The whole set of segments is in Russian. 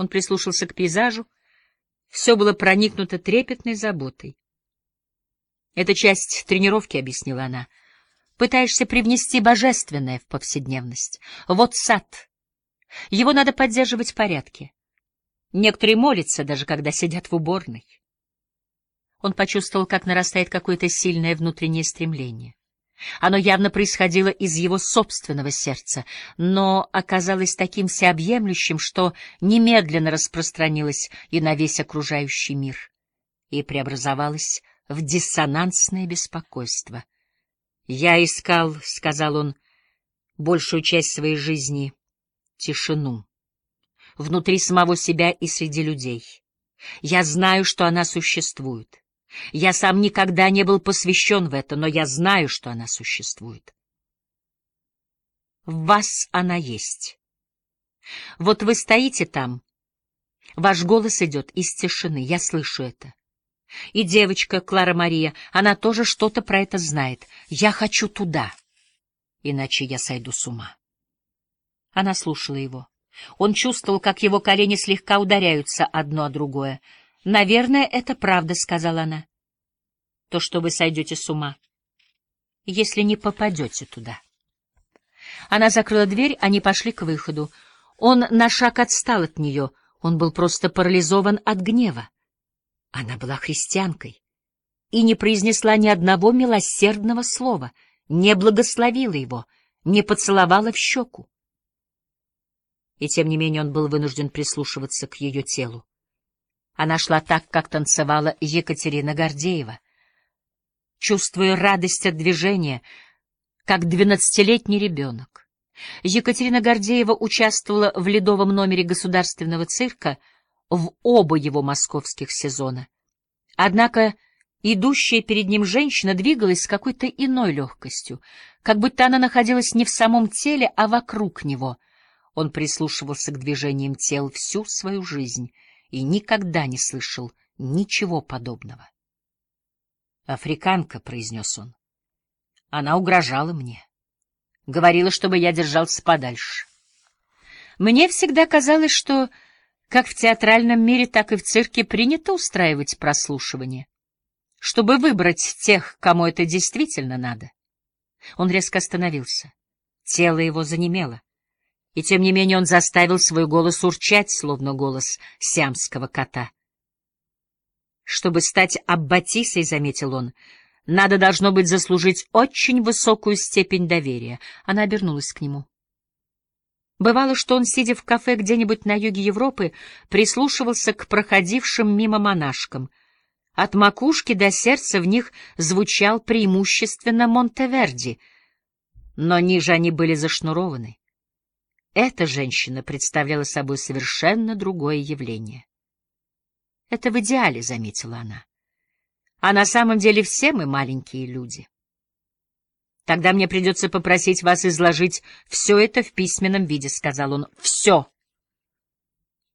Он прислушался к пейзажу. Все было проникнуто трепетной заботой. «Это часть тренировки», — объяснила она. «Пытаешься привнести божественное в повседневность. Вот сад. Его надо поддерживать в порядке. Некоторые молятся, даже когда сидят в уборной». Он почувствовал, как нарастает какое-то сильное внутреннее стремление. Оно явно происходило из его собственного сердца, но оказалось таким всеобъемлющим, что немедленно распространилось и на весь окружающий мир, и преобразовалось в диссонансное беспокойство. «Я искал, — сказал он, — большую часть своей жизни — тишину, внутри самого себя и среди людей. Я знаю, что она существует. Я сам никогда не был посвящен в это, но я знаю, что она существует. В вас она есть. Вот вы стоите там, ваш голос идет из тишины, я слышу это. И девочка Клара Мария, она тоже что-то про это знает. Я хочу туда, иначе я сойду с ума. Она слушала его. Он чувствовал, как его колени слегка ударяются одно о другое. «Наверное, это правда», — сказала она. «То, что вы сойдете с ума, если не попадете туда». Она закрыла дверь, они пошли к выходу. Он на шаг отстал от нее, он был просто парализован от гнева. Она была христианкой и не произнесла ни одного милосердного слова, не благословила его, не поцеловала в щеку. И тем не менее он был вынужден прислушиваться к ее телу. Она шла так, как танцевала Екатерина Гордеева, чувствуя радость от движения, как двенадцатилетний ребенок. Екатерина Гордеева участвовала в ледовом номере государственного цирка в оба его московских сезона. Однако идущая перед ним женщина двигалась с какой-то иной легкостью, как будто она находилась не в самом теле, а вокруг него. Он прислушивался к движениям тел всю свою жизнь — и никогда не слышал ничего подобного. «Африканка», — произнес он. Она угрожала мне. Говорила, чтобы я держался подальше. Мне всегда казалось, что как в театральном мире, так и в цирке принято устраивать прослушивание, чтобы выбрать тех, кому это действительно надо. Он резко остановился. Тело его занемело. И тем не менее он заставил свой голос урчать, словно голос сиамского кота. Чтобы стать аббатисой, — заметил он, — надо, должно быть, заслужить очень высокую степень доверия. Она обернулась к нему. Бывало, что он, сидя в кафе где-нибудь на юге Европы, прислушивался к проходившим мимо монашкам. От макушки до сердца в них звучал преимущественно Монтеверди, но ниже они были зашнурованы. Эта женщина представляла собой совершенно другое явление. Это в идеале, — заметила она. А на самом деле все мы маленькие люди. Тогда мне придется попросить вас изложить все это в письменном виде, — сказал он. Все.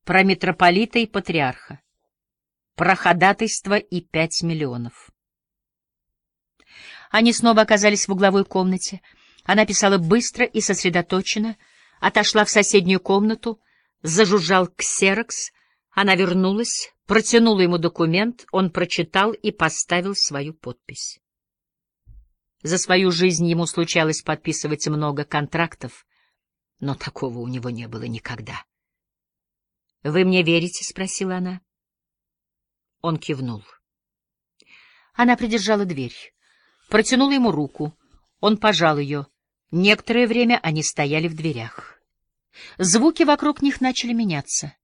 Про митрополита и патриарха. Про ходатайство и пять миллионов. Они снова оказались в угловой комнате. Она писала быстро и сосредоточенно — отошла в соседнюю комнату, зажужжал ксерокс, она вернулась, протянула ему документ, он прочитал и поставил свою подпись. За свою жизнь ему случалось подписывать много контрактов, но такого у него не было никогда. — Вы мне верите? — спросила она. Он кивнул. Она придержала дверь, протянула ему руку, он пожал ее — Некоторое время они стояли в дверях. Звуки вокруг них начали меняться.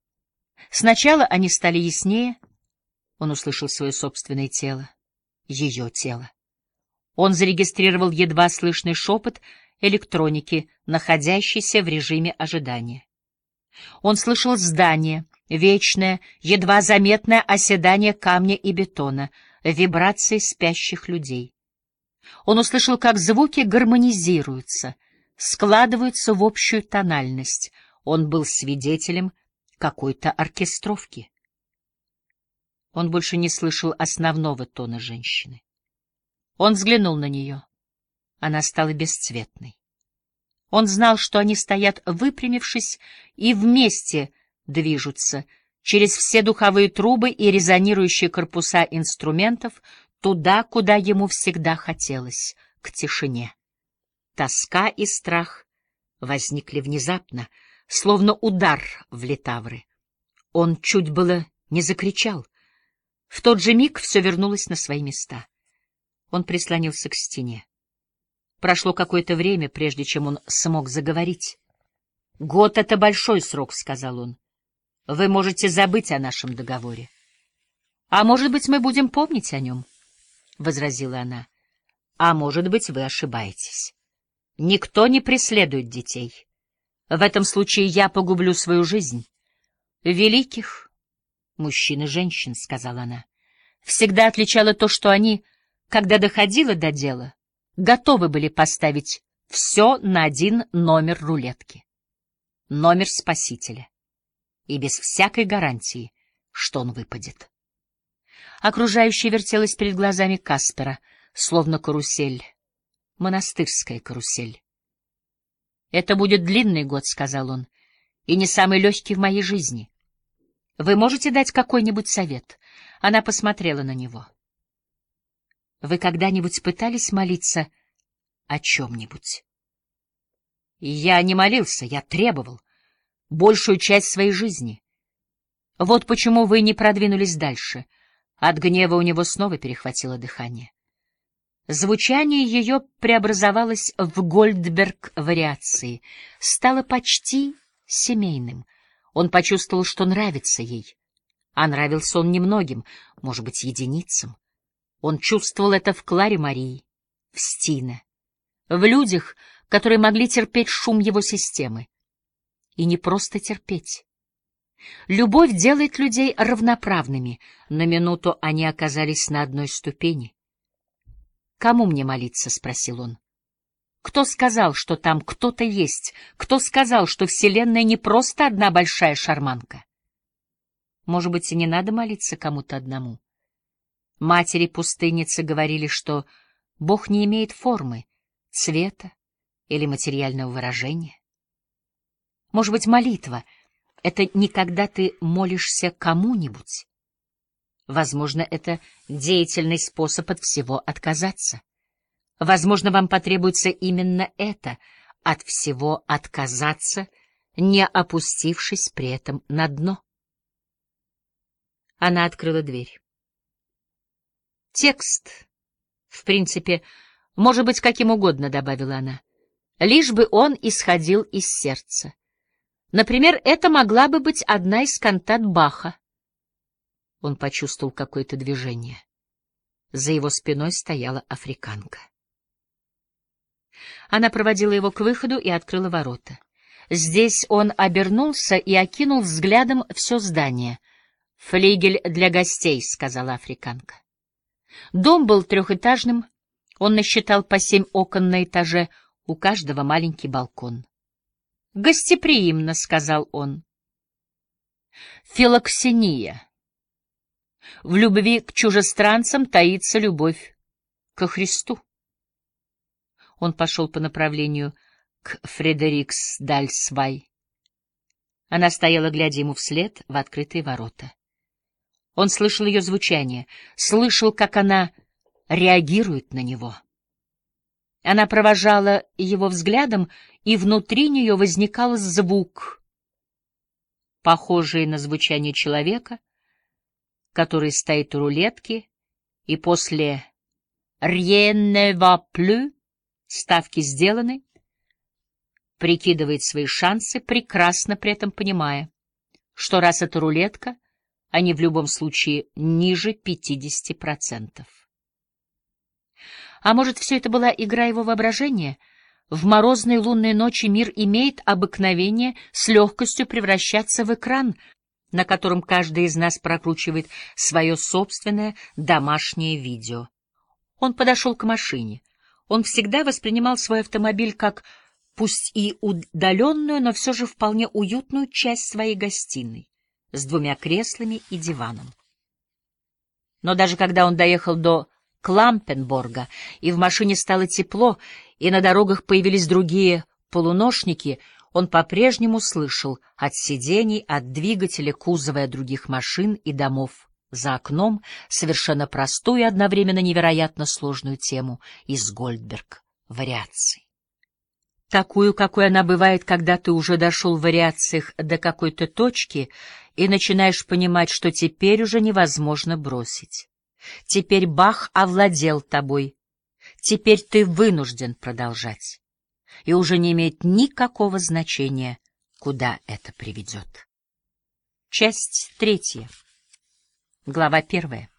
Сначала они стали яснее. Он услышал свое собственное тело, ее тело. Он зарегистрировал едва слышный шепот электроники, находящейся в режиме ожидания. Он слышал здание, вечное, едва заметное оседание камня и бетона, вибрации спящих людей. Он услышал, как звуки гармонизируются, складываются в общую тональность. Он был свидетелем какой-то оркестровки. Он больше не слышал основного тона женщины. Он взглянул на нее. Она стала бесцветной. Он знал, что они стоят выпрямившись и вместе движутся через все духовые трубы и резонирующие корпуса инструментов туда, куда ему всегда хотелось, к тишине. Тоска и страх возникли внезапно, словно удар в литавры. Он чуть было не закричал. В тот же миг все вернулось на свои места. Он прислонился к стене. Прошло какое-то время, прежде чем он смог заговорить. «Год — это большой срок», — сказал он. «Вы можете забыть о нашем договоре». «А может быть, мы будем помнить о нем?» — возразила она. «А может быть, вы ошибаетесь. Никто не преследует детей. В этом случае я погублю свою жизнь. Великих, мужчин и женщин, — сказала она, — всегда отличало то, что они, когда доходило до дела, готовы были поставить все на один номер рулетки. Номер спасителя. И без всякой гарантии, что он выпадет. Окружающее вертелось перед глазами Каспера, словно карусель, монастырская карусель. «Это будет длинный год», — сказал он, — «и не самый легкий в моей жизни. Вы можете дать какой-нибудь совет?» Она посмотрела на него. «Вы когда-нибудь пытались молиться о чем-нибудь?» «Я не молился, я требовал большую часть своей жизни. Вот почему вы не продвинулись дальше». От гнева у него снова перехватило дыхание. Звучание ее преобразовалось в Гольдберг-вариации, стало почти семейным. Он почувствовал, что нравится ей. А нравился он немногим, может быть, единицам. Он чувствовал это в Кларе Марии, в Стине, в людях, которые могли терпеть шум его системы. И не просто терпеть. Любовь делает людей равноправными. На минуту они оказались на одной ступени. «Кому мне молиться?» — спросил он. «Кто сказал, что там кто-то есть? Кто сказал, что Вселенная не просто одна большая шарманка?» Может быть, и не надо молиться кому-то одному. Матери-пустынницы говорили, что Бог не имеет формы, цвета или материального выражения. Может быть, молитва — это не когда ты молишься кому-нибудь, Возможно, это деятельный способ от всего отказаться. Возможно, вам потребуется именно это — от всего отказаться, не опустившись при этом на дно. Она открыла дверь. Текст, в принципе, может быть каким угодно, — добавила она, — лишь бы он исходил из сердца. Например, это могла бы быть одна из кантат Баха. Он почувствовал какое-то движение. За его спиной стояла африканка. Она проводила его к выходу и открыла ворота. Здесь он обернулся и окинул взглядом все здание. «Флигель для гостей», — сказала африканка. Дом был трехэтажным, он насчитал по семь окон на этаже, у каждого маленький балкон. «Гостеприимно», — сказал он. «Филоксения», в любви к чужестранцам таится любовь ко Христу. Он пошел по направлению к Фредерикс-Дальсвай. Она стояла, глядя ему вслед в открытые ворота. Он слышал ее звучание, слышал, как она реагирует на него. Она провожала его взглядом, и внутри нее возникал звук, похожий на звучание человека — который стоит у рулетки, и после «rien ne va plus» ставки сделаны, прикидывает свои шансы, прекрасно при этом понимая, что раз это рулетка, они в любом случае ниже 50%. А может, все это была игра его воображения? В морозные лунные ночи мир имеет обыкновение с легкостью превращаться в экран — на котором каждый из нас прокручивает свое собственное домашнее видео. Он подошел к машине. Он всегда воспринимал свой автомобиль как пусть и удаленную, но все же вполне уютную часть своей гостиной с двумя креслами и диваном. Но даже когда он доехал до Клампенборга, и в машине стало тепло, и на дорогах появились другие полуношники, он по-прежнему слышал от сидений, от двигателя, кузова и других машин и домов за окном совершенно простую и одновременно невероятно сложную тему из Гольдберг вариаций. Такую, какой она бывает, когда ты уже дошел в вариациях до какой-то точки и начинаешь понимать, что теперь уже невозможно бросить. Теперь Бах овладел тобой. Теперь ты вынужден продолжать. И уже не имеет никакого значения, куда это приведет. Часть третья. Глава первая.